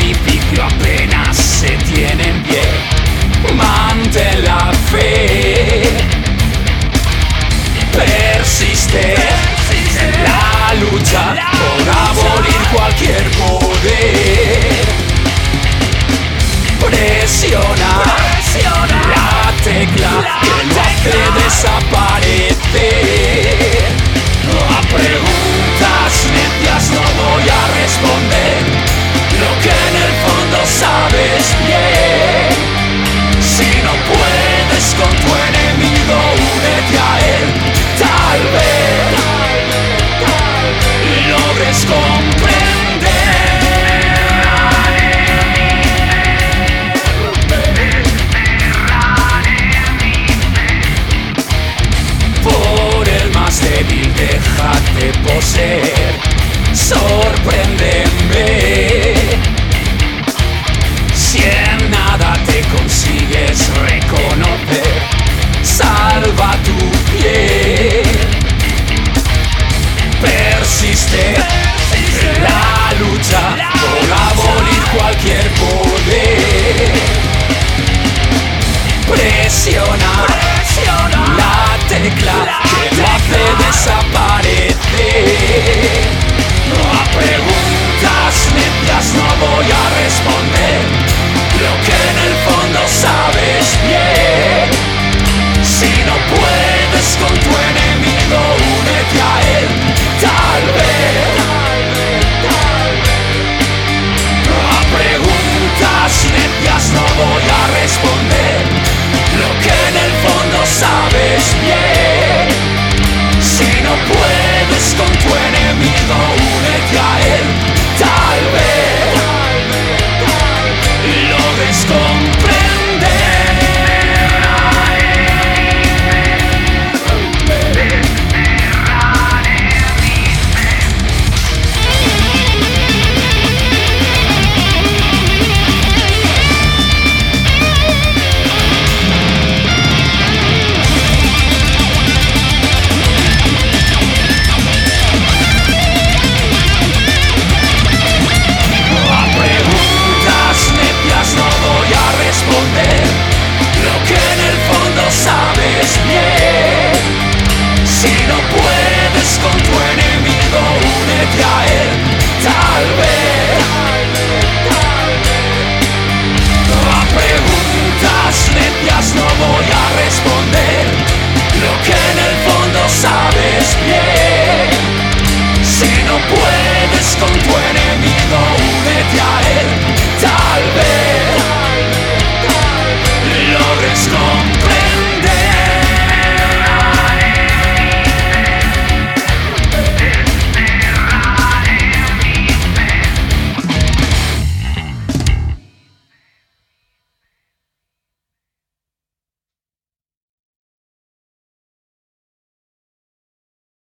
edificio apenas se tienen bien. ser. Sorpréndeme. Si en nada te consigues reconocer, salva tu piel. Persiste, la lucha por abolir cualquier poder. A preguntas lebias no voy a responder. Lo que en el fondo sabes bien, si no puedes, confíen bien.